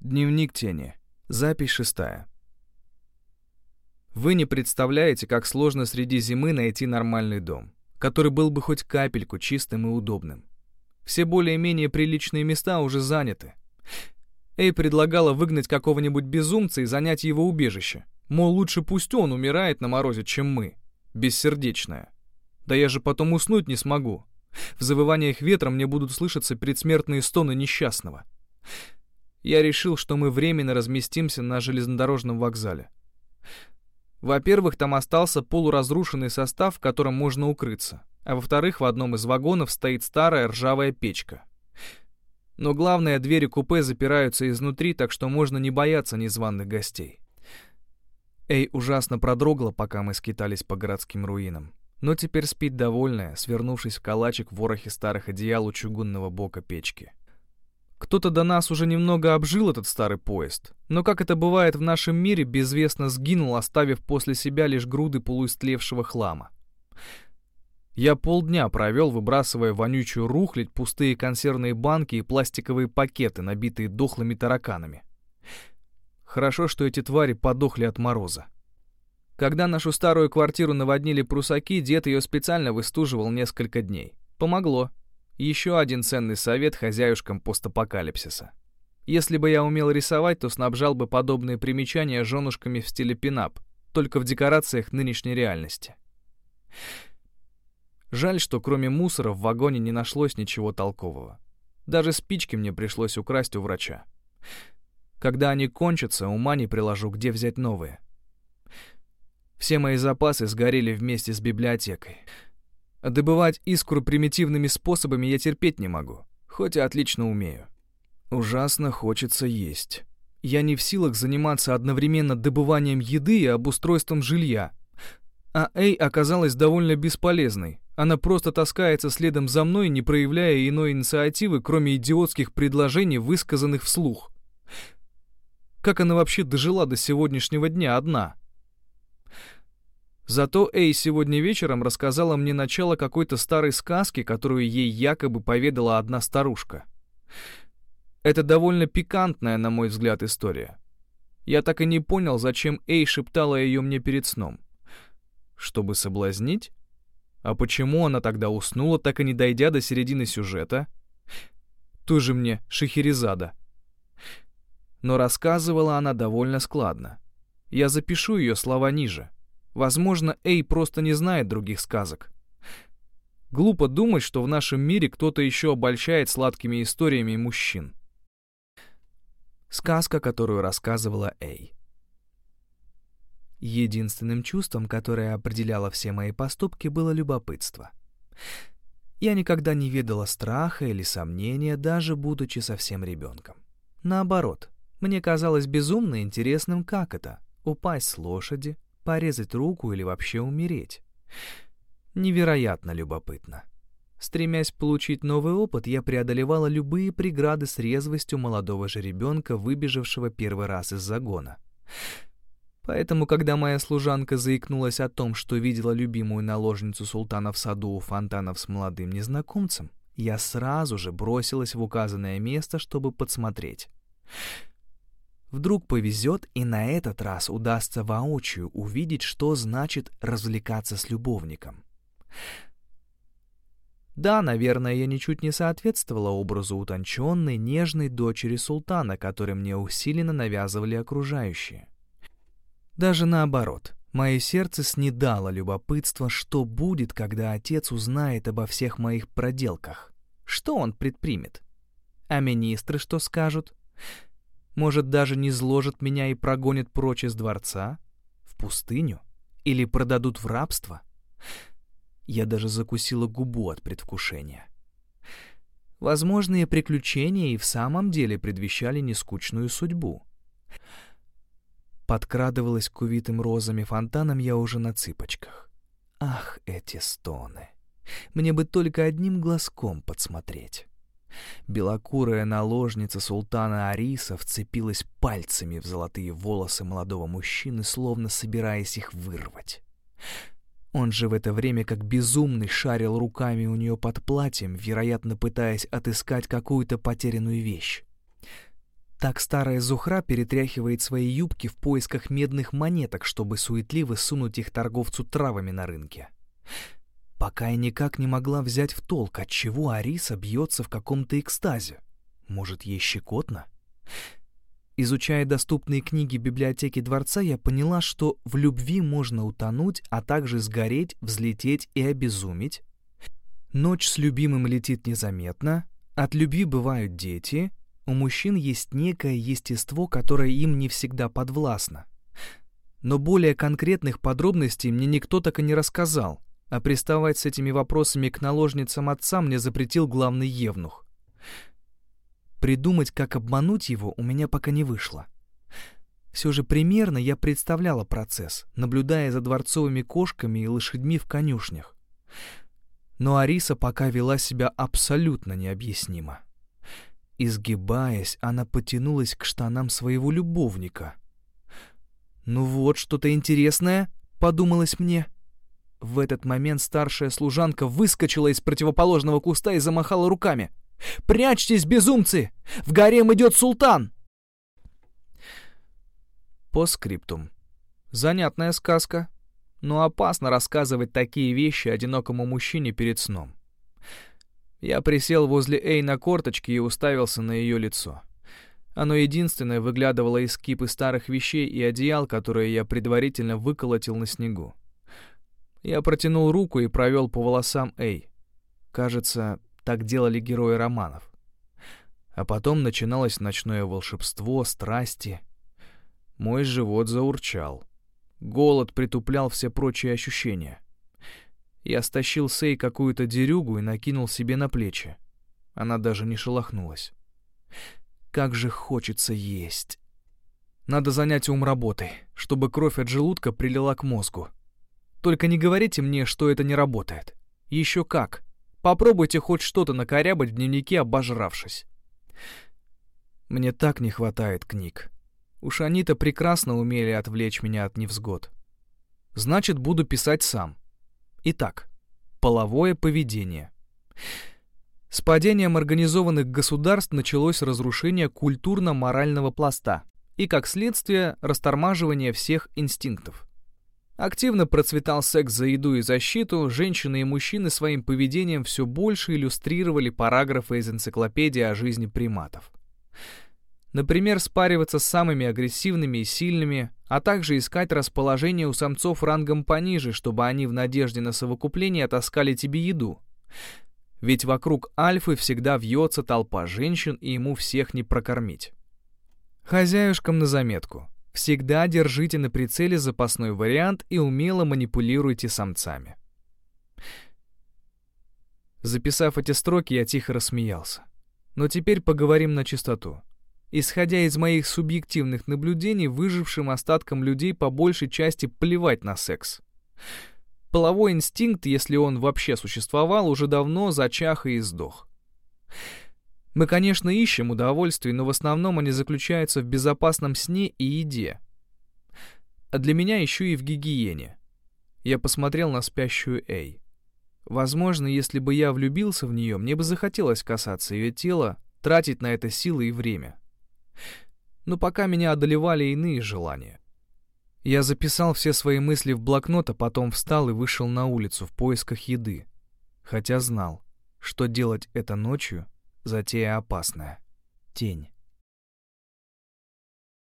Дневник тени. Запись шестая. Вы не представляете, как сложно среди зимы найти нормальный дом, который был бы хоть капельку чистым и удобным. Все более-менее приличные места уже заняты. Эй предлагала выгнать какого-нибудь безумца и занять его убежище. Мол, лучше пусть он умирает на морозе, чем мы. Бессердечная. Да я же потом уснуть не смогу. В завываниях ветра мне будут слышаться предсмертные стоны несчастного. Я решил, что мы временно разместимся на железнодорожном вокзале. Во-первых, там остался полуразрушенный состав, в котором можно укрыться, а во-вторых, в одном из вагонов стоит старая ржавая печка. Но главное, двери купе запираются изнутри, так что можно не бояться незваных гостей. Эй ужасно продрогла, пока мы скитались по городским руинам но теперь спит довольная, свернувшись в калачик в ворохе старых одеял у чугунного бока печки. Кто-то до нас уже немного обжил этот старый поезд, но, как это бывает в нашем мире, безвестно сгинул, оставив после себя лишь груды полуистлевшего хлама. Я полдня провел, выбрасывая вонючую рухлядь, пустые консервные банки и пластиковые пакеты, набитые дохлыми тараканами. Хорошо, что эти твари подохли от мороза. Когда нашу старую квартиру наводнили прусаки, дед ее специально выстуживал несколько дней. Помогло. Еще один ценный совет хозяюшкам постапокалипсиса. Если бы я умел рисовать, то снабжал бы подобные примечания женушками в стиле пинап, только в декорациях нынешней реальности. Жаль, что кроме мусора в вагоне не нашлось ничего толкового. Даже спички мне пришлось украсть у врача. Когда они кончатся, ума не приложу, где взять новые. Все мои запасы сгорели вместе с библиотекой. Добывать искру примитивными способами я терпеть не могу, хоть и отлично умею. Ужасно хочется есть. Я не в силах заниматься одновременно добыванием еды и обустройством жилья. А Эй оказалась довольно бесполезной. Она просто таскается следом за мной, не проявляя иной инициативы, кроме идиотских предложений, высказанных вслух. Как она вообще дожила до сегодняшнего дня одна? Зато Эй сегодня вечером рассказала мне начало какой-то старой сказки, которую ей якобы поведала одна старушка. Это довольно пикантная, на мой взгляд, история. Я так и не понял, зачем Эй шептала ее мне перед сном. Чтобы соблазнить? А почему она тогда уснула, так и не дойдя до середины сюжета? Тоже мне Шахерезада. Но рассказывала она довольно складно. Я запишу ее слова ниже. Возможно, Эй просто не знает других сказок. Глупо думать, что в нашем мире кто-то еще обольщает сладкими историями мужчин. Сказка, которую рассказывала Эй. Единственным чувством, которое определяло все мои поступки, было любопытство. Я никогда не ведала страха или сомнения, даже будучи совсем ребенком. Наоборот, мне казалось безумно интересным, как это — упасть с лошади, порезать руку или вообще умереть. Невероятно любопытно. Стремясь получить новый опыт, я преодолевала любые преграды с резвостью молодого жеребенка, выбежавшего первый раз из загона. Поэтому, когда моя служанка заикнулась о том, что видела любимую наложницу султана в саду у фонтанов с молодым незнакомцем, я сразу же бросилась в указанное место, чтобы подсмотреть. Вдруг повезет, и на этот раз удастся воочию увидеть, что значит развлекаться с любовником. Да, наверное, я ничуть не соответствовала образу утонченной, нежной дочери султана, который мне усиленно навязывали окружающие. Даже наоборот, мое сердце снедало любопытство, что будет, когда отец узнает обо всех моих проделках. Что он предпримет? А министры что скажут? Может, даже не зложат меня и прогонят прочь из дворца? В пустыню? Или продадут в рабство? Я даже закусила губу от предвкушения. Возможные приключения и в самом деле предвещали нескучную судьбу. Подкрадывалась к увитым розами фонтанам я уже на цыпочках. Ах, эти стоны! Мне бы только одним глазком подсмотреть. Белокурая наложница султана Ариса вцепилась пальцами в золотые волосы молодого мужчины, словно собираясь их вырвать. Он же в это время как безумный шарил руками у нее под платьем, вероятно, пытаясь отыскать какую-то потерянную вещь. Так старая Зухра перетряхивает свои юбки в поисках медных монеток, чтобы суетливо сунуть их торговцу травами на рынке. Пока я никак не могла взять в толк, от чего Ариса бьется в каком-то экстазе. Может, ей щекотно? Изучая доступные книги библиотеки дворца, я поняла, что в любви можно утонуть, а также сгореть, взлететь и обезуметь. Ночь с любимым летит незаметно, от любви бывают дети, у мужчин есть некое естество, которое им не всегда подвластно. Но более конкретных подробностей мне никто так и не рассказал, а приставать с этими вопросами к наложницам отца мне запретил главный евнух. Придумать, как обмануть его, у меня пока не вышло. Все же примерно я представляла процесс, наблюдая за дворцовыми кошками и лошадьми в конюшнях. Но Ариса пока вела себя абсолютно необъяснимо. Изгибаясь, она потянулась к штанам своего любовника. «Ну вот, что-то интересное», — подумалось мне. В этот момент старшая служанка выскочила из противоположного куста и замахала руками. «Прячьтесь, безумцы! В гарем идет султан!» По скриптум. Занятная сказка, но опасно рассказывать такие вещи одинокому мужчине перед сном. Я присел возле Эй на корточки и уставился на ее лицо. Оно единственное выглядывало из кипы старых вещей и одеял, которые я предварительно выколотил на снегу. Я протянул руку и провел по волосам Эй. Кажется, так делали герои романов. А потом начиналось ночное волшебство, страсти. Мой живот заурчал. Голод притуплял все прочие ощущения. Я стащил Сей какую-то дерюгу и накинул себе на плечи. Она даже не шелохнулась. Как же хочется есть. Надо занять ум работой, чтобы кровь от желудка прилила к мозгу. Только не говорите мне, что это не работает. Еще как. Попробуйте хоть что-то накорябать в дневнике, обожравшись. Мне так не хватает книг. Уж они-то прекрасно умели отвлечь меня от невзгод. Значит, буду писать сам. Итак, половое поведение. С падением организованных государств началось разрушение культурно-морального пласта и, как следствие, растормаживание всех инстинктов. Активно процветал секс за еду и защиту, женщины и мужчины своим поведением все больше иллюстрировали параграфы из энциклопедии о жизни приматов. Например, спариваться с самыми агрессивными и сильными, а также искать расположение у самцов рангом пониже, чтобы они в надежде на совокупление отаскали тебе еду. Ведь вокруг альфы всегда вьется толпа женщин, и ему всех не прокормить. Хозяюшкам на заметку. Всегда держите на прицеле запасной вариант и умело манипулируйте самцами. Записав эти строки, я тихо рассмеялся. Но теперь поговорим на чистоту. Исходя из моих субъективных наблюдений, выжившим остаткам людей по большей части плевать на секс. Половой инстинкт, если он вообще существовал, уже давно зачах и издох. Мы, конечно, ищем удовольствий, но в основном они заключаются в безопасном сне и еде. А для меня еще и в гигиене. Я посмотрел на спящую Эй. Возможно, если бы я влюбился в нее, мне бы захотелось касаться ее тела, тратить на это силы и время но пока меня одолевали иные желания. Я записал все свои мысли в блокнот, а потом встал и вышел на улицу в поисках еды, хотя знал, что делать это ночью — затея опасная. Тень.